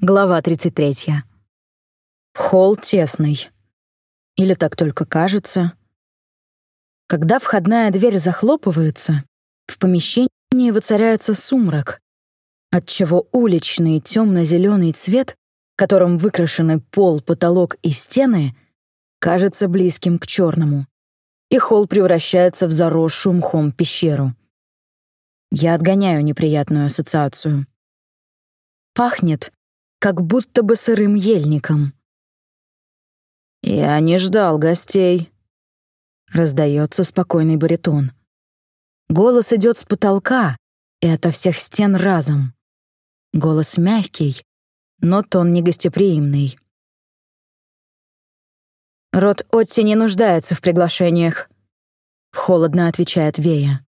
Глава 33. Холл тесный. Или так только кажется. Когда входная дверь захлопывается, в помещении воцаряется сумрак, отчего уличный темно-зеленый цвет, которым выкрашены пол, потолок и стены, кажется близким к черному, и холл превращается в заросшую мхом пещеру. Я отгоняю неприятную ассоциацию. Пахнет как будто бы сырым ельником. «Я не ждал гостей», — раздается спокойный баритон. Голос идет с потолка и ото всех стен разом. Голос мягкий, но тон негостеприимный. «Род Отти не нуждается в приглашениях», — холодно отвечает Вея.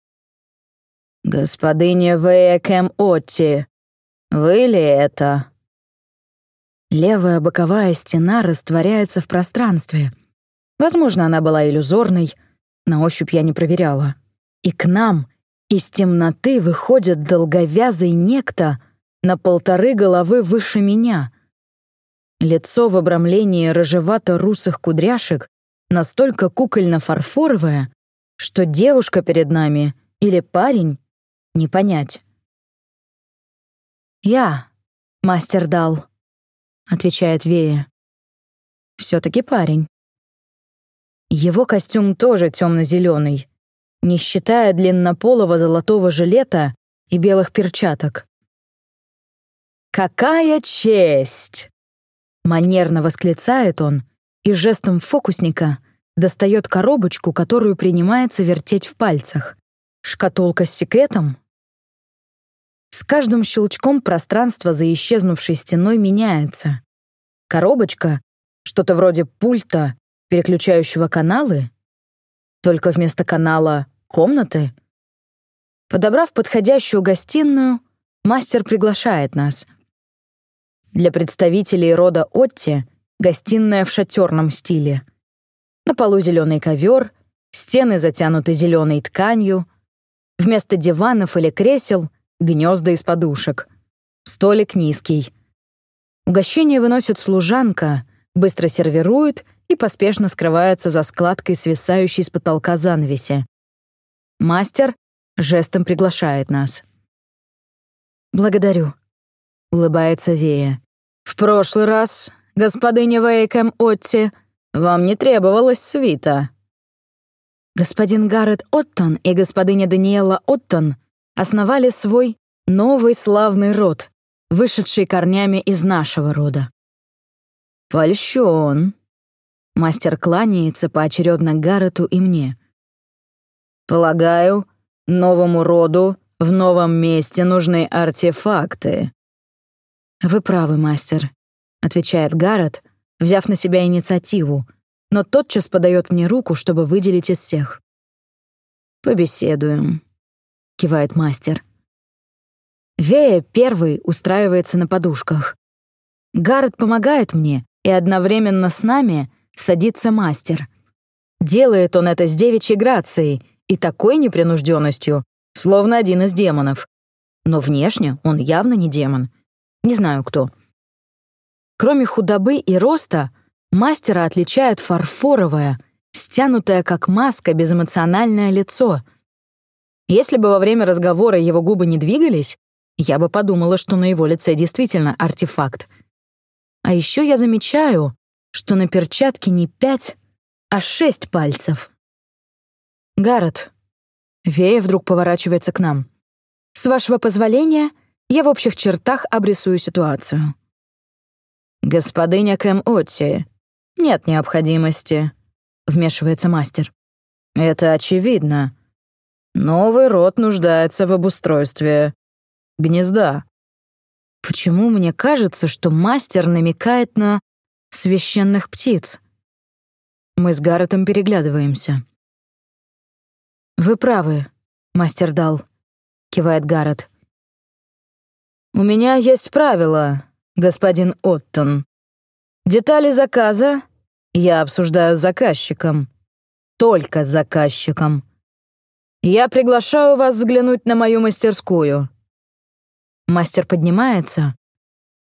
«Господыня Вея Кэм Отти, вы ли это?» Левая боковая стена растворяется в пространстве. Возможно, она была иллюзорной, на ощупь я не проверяла. И к нам из темноты выходит долговязый некто на полторы головы выше меня. Лицо в обрамлении рыжевато-русых кудряшек настолько кукольно-фарфоровое, что девушка перед нами или парень — не понять. «Я, мастер Дал», отвечает Вея. Все-таки парень. Его костюм тоже темно-зеленый, не считая длиннополого золотого жилета и белых перчаток. «Какая честь!» Манерно восклицает он и жестом фокусника достает коробочку, которую принимается вертеть в пальцах. Шкатулка с секретом? С каждым щелчком пространство за исчезнувшей стеной меняется. Коробочка, что-то вроде пульта, переключающего каналы, только вместо канала — комнаты. Подобрав подходящую гостиную, мастер приглашает нас. Для представителей рода Отти гостиная в шатерном стиле. На полу зеленый ковер, стены затянуты зеленой тканью, вместо диванов или кресел — гнезда из подушек. Столик низкий. Угощение выносит служанка, быстро сервирует и поспешно скрывается за складкой свисающей с потолка занавеси. Мастер жестом приглашает нас. «Благодарю», — улыбается Вея. «В прошлый раз, господиня Вейкэм Отти, вам не требовалось свита». Господин Гаррет Оттон и господиня Даниэла Оттон основали свой новый славный род, вышедший корнями из нашего рода. «Польщен», — мастер кланяется поочередно Гаррету и мне. «Полагаю, новому роду в новом месте нужны артефакты». «Вы правы, мастер», — отвечает Гаррет, взяв на себя инициативу, но тотчас подает мне руку, чтобы выделить из всех. «Побеседуем», кивает мастер. Вея первый устраивается на подушках. Гаррет помогает мне, и одновременно с нами садится мастер. Делает он это с девичьей грацией и такой непринужденностью, словно один из демонов. Но внешне он явно не демон. Не знаю кто. Кроме худобы и роста, мастера отличает фарфоровое, стянутое как маска безэмоциональное лицо — если бы во время разговора его губы не двигались, я бы подумала, что на его лице действительно артефакт. А еще я замечаю, что на перчатке не пять, а шесть пальцев. Гаррет. Вея вдруг поворачивается к нам. С вашего позволения, я в общих чертах обрисую ситуацию. «Господыня Кэм Отти, нет необходимости», — вмешивается мастер. «Это очевидно. Новый род нуждается в обустройстве гнезда. Почему мне кажется, что мастер намекает на священных птиц? Мы с Гарретом переглядываемся. «Вы правы, мастер Дал», — кивает Гаррет. «У меня есть правило, господин Оттон. Детали заказа я обсуждаю с заказчиком. Только с заказчиком. Я приглашаю вас взглянуть на мою мастерскую». Мастер поднимается,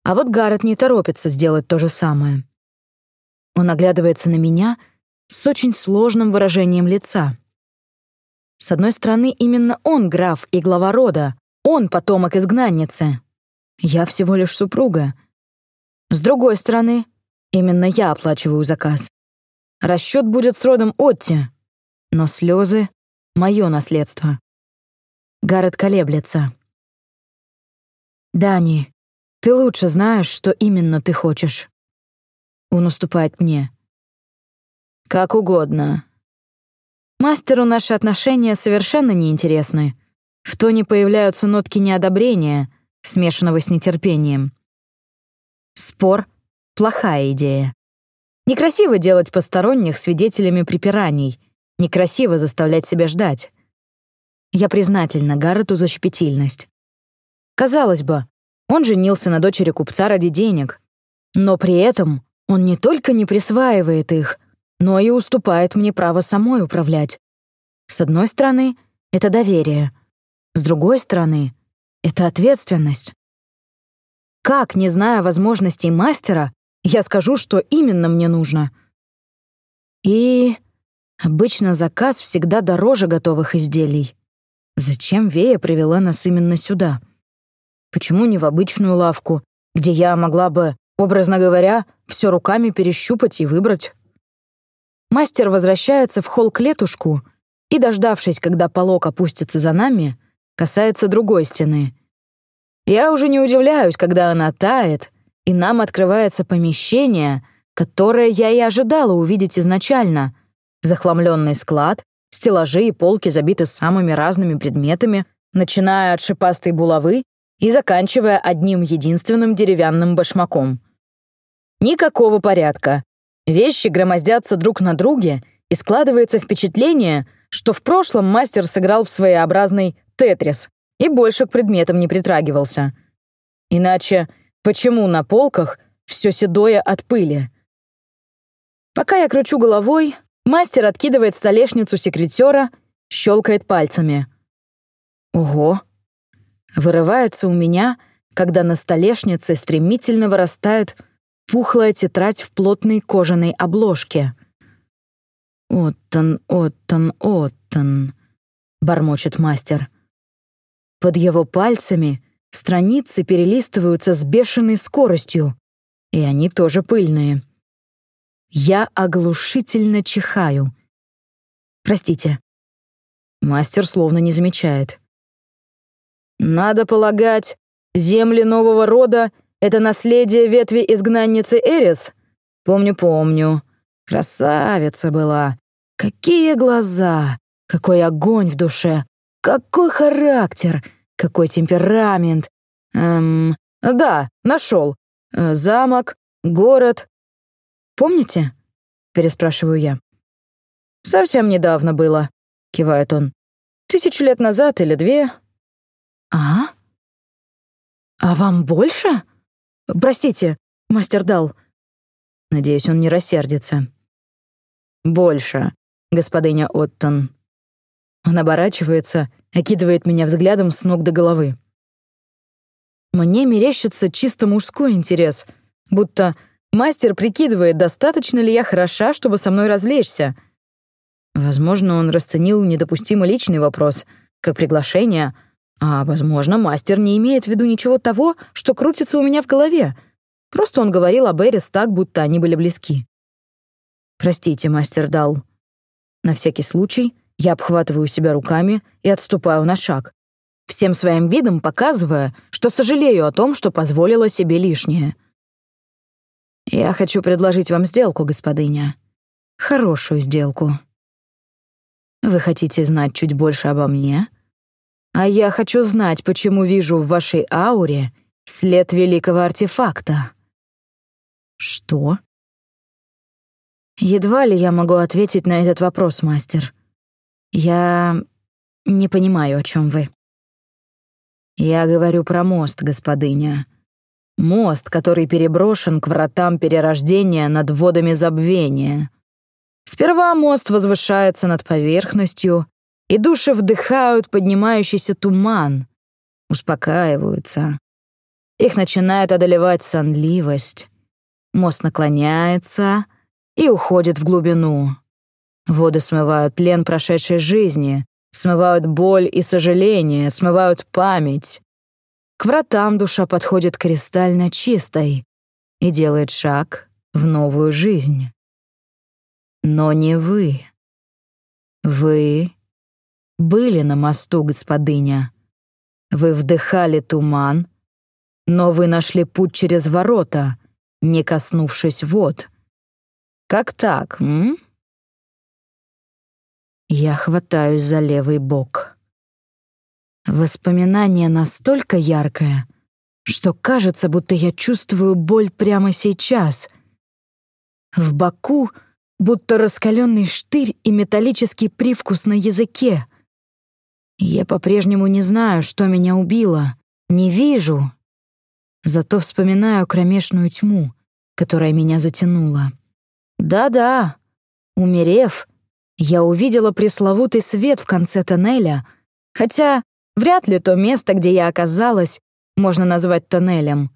А вот Гаррет не торопится сделать то же самое. Он оглядывается на меня с очень сложным выражением лица. С одной стороны, именно он граф и глава рода, он потомок изгнанницы. Я всего лишь супруга. С другой стороны, именно я оплачиваю заказ. Расчет будет с родом Отти, но слезы — мое наследство. Гаррет колеблется. «Дани, ты лучше знаешь, что именно ты хочешь». Он уступает мне. «Как угодно». Мастеру наши отношения совершенно неинтересны. В тоне появляются нотки неодобрения, смешанного с нетерпением. Спор — плохая идея. Некрасиво делать посторонних свидетелями припираний, некрасиво заставлять себя ждать. Я признательна Гаррету за щепетильность. Казалось бы, он женился на дочери купца ради денег, но при этом он не только не присваивает их, но и уступает мне право самой управлять. С одной стороны, это доверие. С другой стороны, это ответственность. Как, не зная возможностей мастера, я скажу, что именно мне нужно? И обычно заказ всегда дороже готовых изделий. Зачем Вея привела нас именно сюда? Почему не в обычную лавку, где я могла бы, образно говоря, все руками перещупать и выбрать? Мастер возвращается в холл к и, дождавшись, когда полок опустится за нами, касается другой стены. Я уже не удивляюсь, когда она тает, и нам открывается помещение, которое я и ожидала увидеть изначально. Захламленный склад, стеллажи и полки забиты самыми разными предметами, начиная от шипастой булавы и заканчивая одним единственным деревянным башмаком. Никакого порядка. Вещи громоздятся друг на друге, и складывается впечатление, что в прошлом мастер сыграл в своеобразный «Тетрис» и больше к предметам не притрагивался. Иначе почему на полках все седое от пыли? Пока я кручу головой, мастер откидывает столешницу секретера, щелкает пальцами. Ого! Вырывается у меня, когда на столешнице стремительно вырастает пухлая тетрадь в плотной кожаной обложке. «Оттон, Оттон, Оттон», — бормочет мастер. Под его пальцами страницы перелистываются с бешеной скоростью, и они тоже пыльные. Я оглушительно чихаю. Простите. Мастер словно не замечает. Надо полагать, земли нового рода — это наследие ветви изгнанницы Эрис? Помню-помню. Красавица была. Какие глаза, какой огонь в душе. Какой характер, какой темперамент. Эм, да, нашел. Э, замок, город. Помните? Переспрашиваю я. Совсем недавно было, кивает он. Тысячу лет назад или две. А? А вам больше? Простите, мастер дал. Надеюсь, он не рассердится. Больше, господиня Оттон. Он оборачивается, окидывает меня взглядом с ног до головы. Мне мерещится чисто мужской интерес, будто мастер прикидывает, достаточно ли я хороша, чтобы со мной развлечься. Возможно, он расценил недопустимо личный вопрос, как приглашение, а, возможно, мастер не имеет в виду ничего того, что крутится у меня в голове. Просто он говорил об Эрис так, будто они были близки. «Простите, мастер Дал». На всякий случай я обхватываю себя руками и отступаю на шаг, всем своим видом показывая, что сожалею о том, что позволила себе лишнее. «Я хочу предложить вам сделку, господыня. Хорошую сделку. Вы хотите знать чуть больше обо мне? А я хочу знать, почему вижу в вашей ауре след великого артефакта». «Что?» Едва ли я могу ответить на этот вопрос, мастер. «Я не понимаю, о чем вы». «Я говорю про мост, господыня. Мост, который переброшен к вратам перерождения над водами забвения. Сперва мост возвышается над поверхностью, и души вдыхают поднимающийся туман, успокаиваются. их начинает одолевать сонливость. Мост наклоняется и уходит в глубину. Воды смывают тлен прошедшей жизни, смывают боль и сожаление, смывают память. К вратам душа подходит кристально чистой и делает шаг в новую жизнь. Но не вы. Вы были на мосту, господыня. Вы вдыхали туман, но вы нашли путь через ворота, не коснувшись вод. Как так, м? Я хватаюсь за левый бок. Воспоминание настолько яркое, что кажется, будто я чувствую боль прямо сейчас. В боку будто раскаленный штырь и металлический привкус на языке. Я по-прежнему не знаю, что меня убило, не вижу. Зато вспоминаю кромешную тьму, которая меня затянула. Да-да, умерев, я увидела пресловутый свет в конце тоннеля, хотя Вряд ли то место, где я оказалась, можно назвать тоннелем.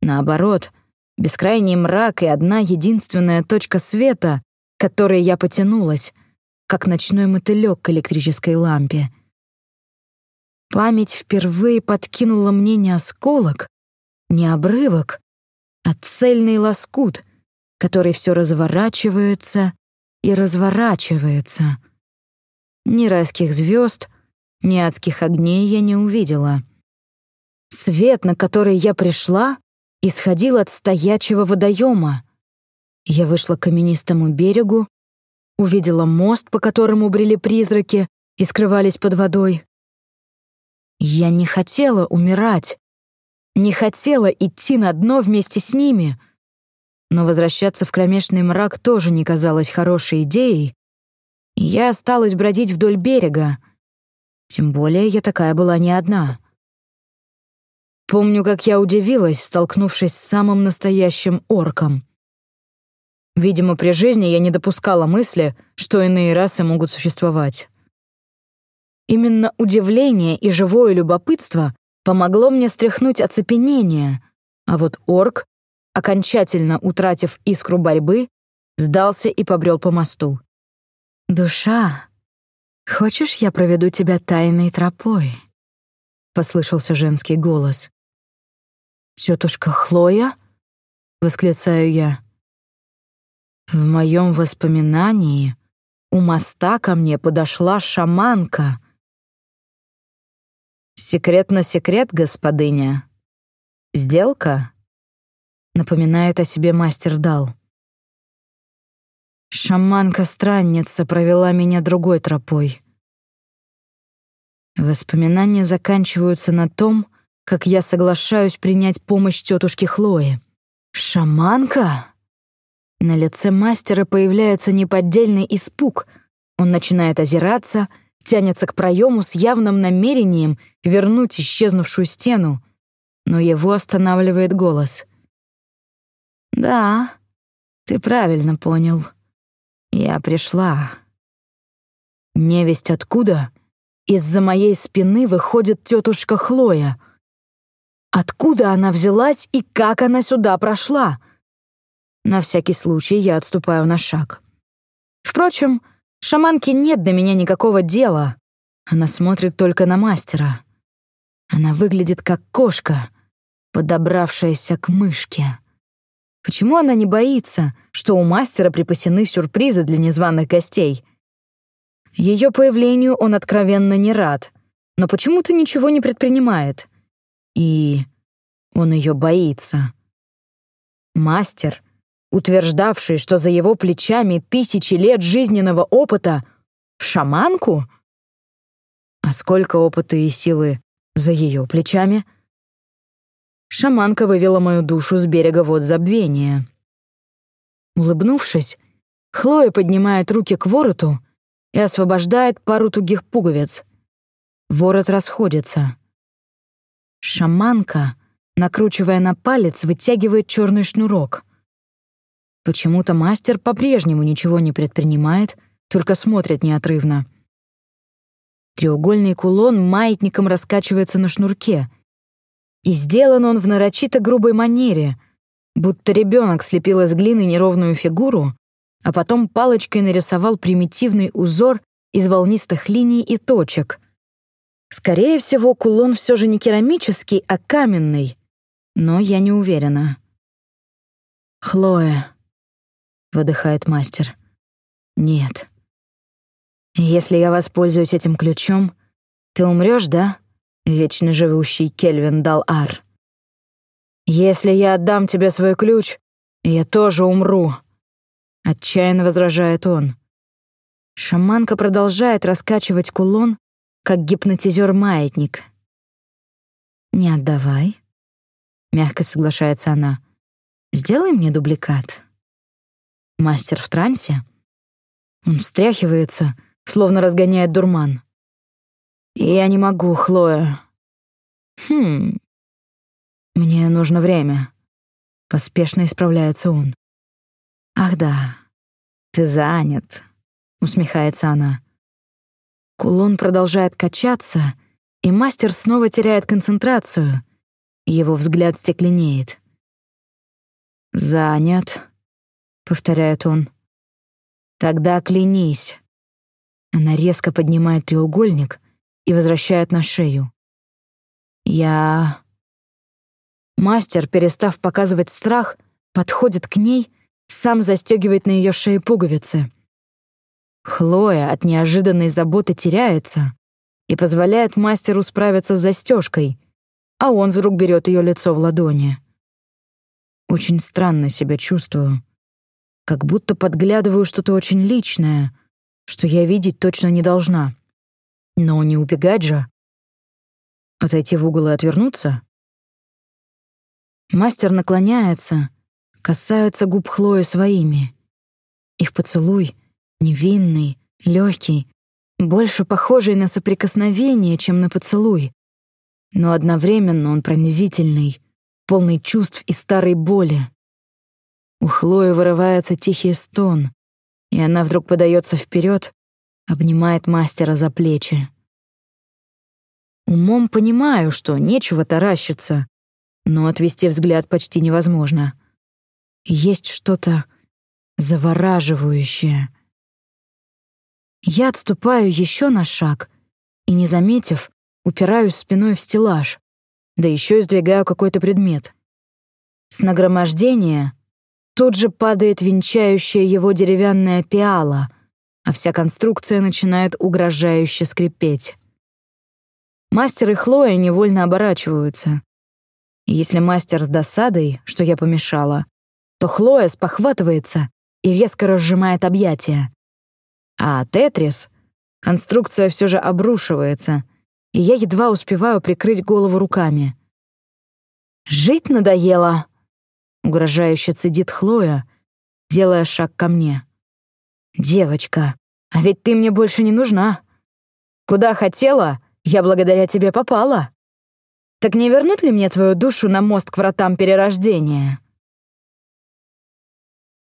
Наоборот, бескрайний мрак и одна единственная точка света, к которой я потянулась, как ночной мотылёк к электрической лампе. Память впервые подкинула мне не осколок, не обрывок, а цельный лоскут, который все разворачивается и разворачивается. Ни райских звезд, ни адских огней я не увидела. Свет, на который я пришла, исходил от стоячего водоема. Я вышла к каменистому берегу, увидела мост, по которому брели призраки и скрывались под водой. Я не хотела умирать, не хотела идти на дно вместе с ними, но возвращаться в кромешный мрак тоже не казалось хорошей идеей. Я осталась бродить вдоль берега, тем более я такая была не одна. Помню, как я удивилась, столкнувшись с самым настоящим орком. Видимо, при жизни я не допускала мысли, что иные расы могут существовать. Именно удивление и живое любопытство помогло мне стряхнуть оцепенение, а вот орк, окончательно утратив искру борьбы, сдался и побрел по мосту. «Душа», «Хочешь, я проведу тебя тайной тропой?» — послышался женский голос. «Тетушка Хлоя?» — восклицаю я. В моем воспоминании у моста ко мне подошла шаманка. «Секрет на секрет, господыня. Сделка?» — напоминает о себе мастер Дал. Шаманка-странница провела меня другой тропой. Воспоминания заканчиваются на том, как я соглашаюсь принять помощь тетушки Хлои. «Шаманка?» На лице мастера появляется неподдельный испуг. Он начинает озираться, тянется к проему с явным намерением вернуть исчезнувшую стену, но его останавливает голос. «Да, ты правильно понял». Я пришла. Невесть откуда из-за моей спины выходит тетушка Хлоя. Откуда она взялась и как она сюда прошла? На всякий случай я отступаю на шаг. Впрочем, шаманке нет до меня никакого дела. Она смотрит только на мастера. Она выглядит как кошка, подобравшаяся к мышке. Почему она не боится, что у мастера припасены сюрпризы для незваных гостей? Ее появлению он откровенно не рад, но почему-то ничего не предпринимает. И он ее боится. Мастер, утверждавший, что за его плечами тысячи лет жизненного опыта, шаманку? А сколько опыта и силы за ее плечами — Шаманка вывела мою душу с берега вод забвения. Улыбнувшись, Хлоя поднимает руки к вороту и освобождает пару тугих пуговиц. Ворот расходится. Шаманка, накручивая на палец, вытягивает черный шнурок. Почему-то мастер по-прежнему ничего не предпринимает, только смотрит неотрывно. Треугольный кулон маятником раскачивается на шнурке — И сделан он в нарочито грубой манере, будто ребенок слепил из глины неровную фигуру, а потом палочкой нарисовал примитивный узор из волнистых линий и точек. Скорее всего, кулон все же не керамический, а каменный, но я не уверена. «Хлоя», — выдыхает мастер. «Нет. Если я воспользуюсь этим ключом, ты умрешь, да, вечно живущий Кельвин Дал-Ар? Если я отдам тебе свой ключ, я тоже умру», — отчаянно возражает он. Шаманка продолжает раскачивать кулон, как гипнотизер-маятник. «Не отдавай», — мягко соглашается она. «Сделай мне дубликат». Мастер в трансе. Он встряхивается, словно разгоняет дурман. «Я не могу, Хлоя». «Хм... Мне нужно время». Поспешно исправляется он. «Ах да, ты занят», — усмехается она. Кулон продолжает качаться, и мастер снова теряет концентрацию. Его взгляд стекленеет. «Занят», — повторяет он. «Тогда клянись». Она резко поднимает треугольник и возвращает на шею. «Я...» Мастер, перестав показывать страх, подходит к ней, сам застегивает на ее шее пуговицы. Хлоя от неожиданной заботы теряется и позволяет мастеру справиться с застежкой, а он вдруг берет ее лицо в ладони. Очень странно себя чувствую. Как будто подглядываю что-то очень личное, что я видеть точно не должна. Но не убегать же. Отойти в угол и отвернуться? Мастер наклоняется, касается губ Хлои своими. Их поцелуй, невинный, легкий, больше похожий на соприкосновение, чем на поцелуй. Но одновременно он пронзительный, полный чувств и старой боли. У Хлои вырывается тихий стон, и она вдруг подается вперед, обнимает мастера за плечи. Умом понимаю, что нечего таращиться, но отвести взгляд почти невозможно. Есть что-то завораживающее. Я отступаю еще на шаг и, не заметив, упираюсь спиной в стеллаж, да еще сдвигаю какой-то предмет. С нагромождения тут же падает венчающая его деревянная пиала, а вся конструкция начинает угрожающе скрипеть. Мастер и Хлоя невольно оборачиваются. Если мастер с досадой, что я помешала, то Хлоя спохватывается и резко разжимает объятия. А Тетрис, конструкция все же обрушивается, и я едва успеваю прикрыть голову руками. «Жить надоело!» — угрожающе цедит Хлоя, делая шаг ко мне. «Девочка, а ведь ты мне больше не нужна. Куда хотела, я благодаря тебе попала. Так не вернут ли мне твою душу на мост к вратам перерождения?»